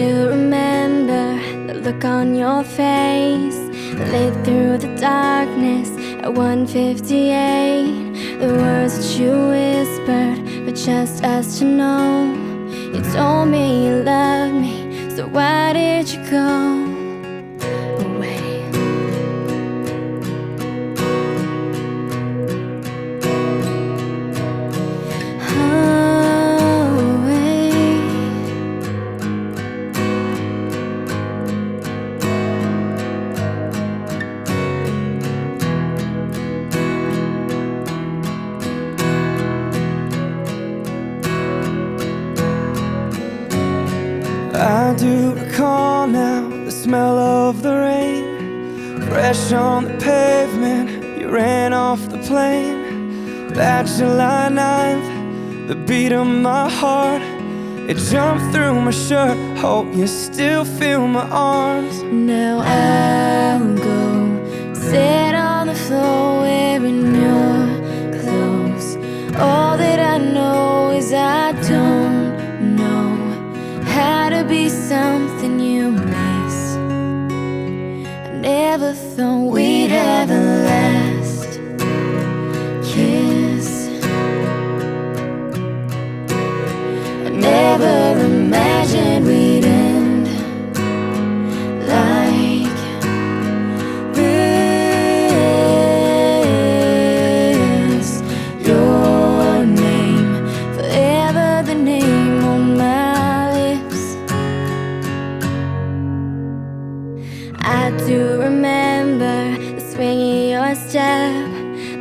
to remember the look on your face. Lit through the darkness at 158. The words that you whispered were just us to know. You told me you loved me, so why did you go? Do recall now the smell of the rain. Fresh on the pavement, you ran off the plane. That July 9th, the beat of my heart It jumped through my shirt, hope you still feel my arms. Now I'll go sit on the floor wearing your Do remember the swing of your step,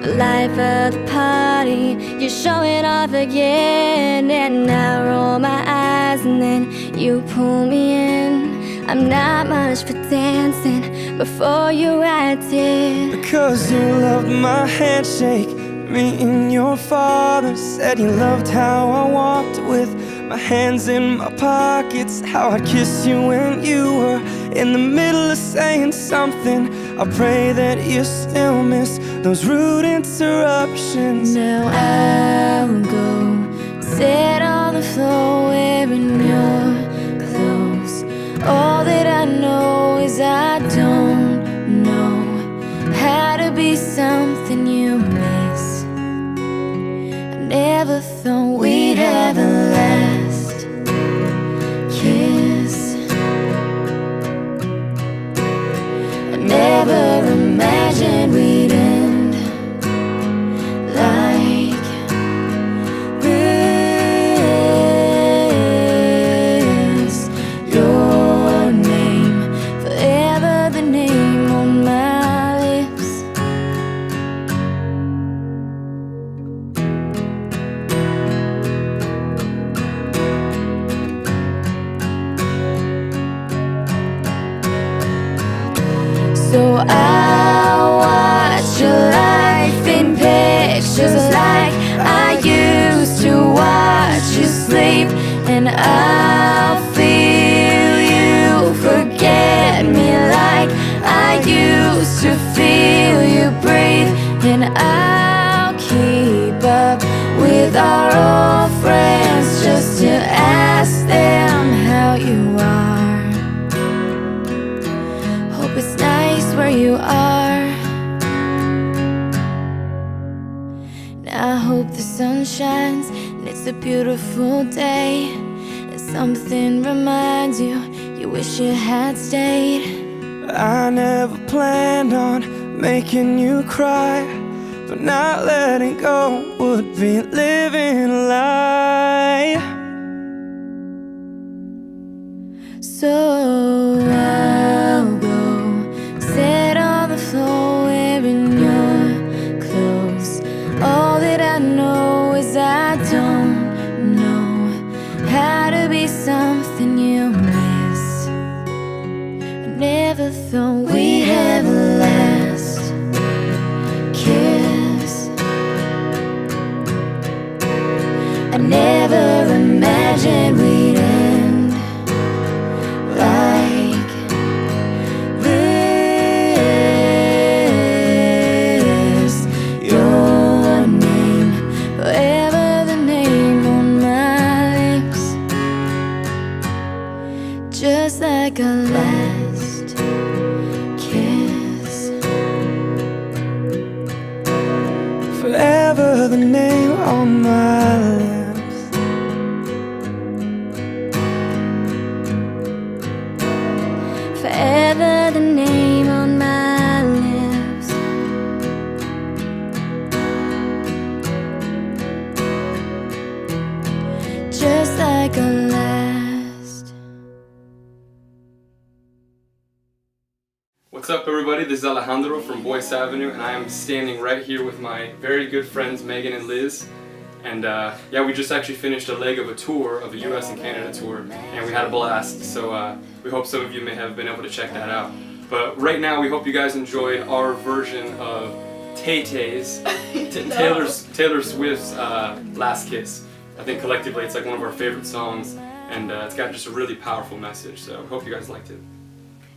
the life of the party. You show it off again, and I roll my eyes, and then you pull me in. I'm not much for dancing, before you I did. Because you loved my handshake Meeting your father Said you loved how I walked with my hands in my pockets How I'd kiss you when you were in the middle of saying something I pray that you still miss those rude interruptions. Now I'll go sit on the floor wearing your I'll keep up with our old friends just to ask them how you are. Hope it's nice where you are. Now I hope the sun shines and it's a beautiful day. And something reminds you you wish you had stayed. I never planned on making you cry But not letting go would be living a lie So I'll go sit on the floor wearing your clothes. All that I know is I don't know how to be something you miss. I never thought we'd just like a last. What's up, everybody? This is Alejandro from Boyce Avenue, and I am standing right here with my very good friends Megan and Liz. And uh, yeah, we just actually finished a leg of a tour of a US and Canada tour, and we had a blast. So uh, we hope some of you may have been able to check that out. But right now, we hope you guys enjoyed our version of Tay Tay's, T- Taylor's, Taylor Swift's uh, Last Kiss. I think collectively it's like one of our favorite songs, and uh, it's got just a really powerful message. So hope you guys liked it.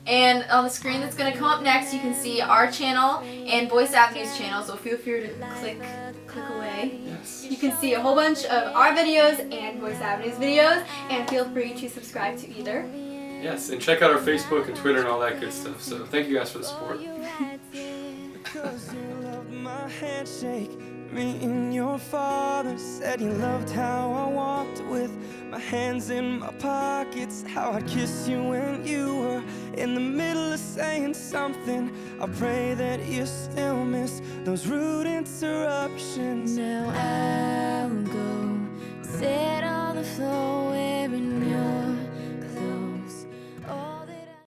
And on the screen that's going to come up next, you can see our channel and Boyce Avenue's channel. So feel free to click click away. Yes. You can see a whole bunch of our videos and Boyce Avenue's videos, and feel free to subscribe to either. Yes, and check out our Facebook and Twitter and all that good stuff. So thank you guys for the support. Because you loved my handshake. Me and your father said you loved how I walked with my hands in my pockets. How I'd kiss you when you were in the middle of saying something. I pray that you still miss those rude interruptions. Now I'll go sit on the floor.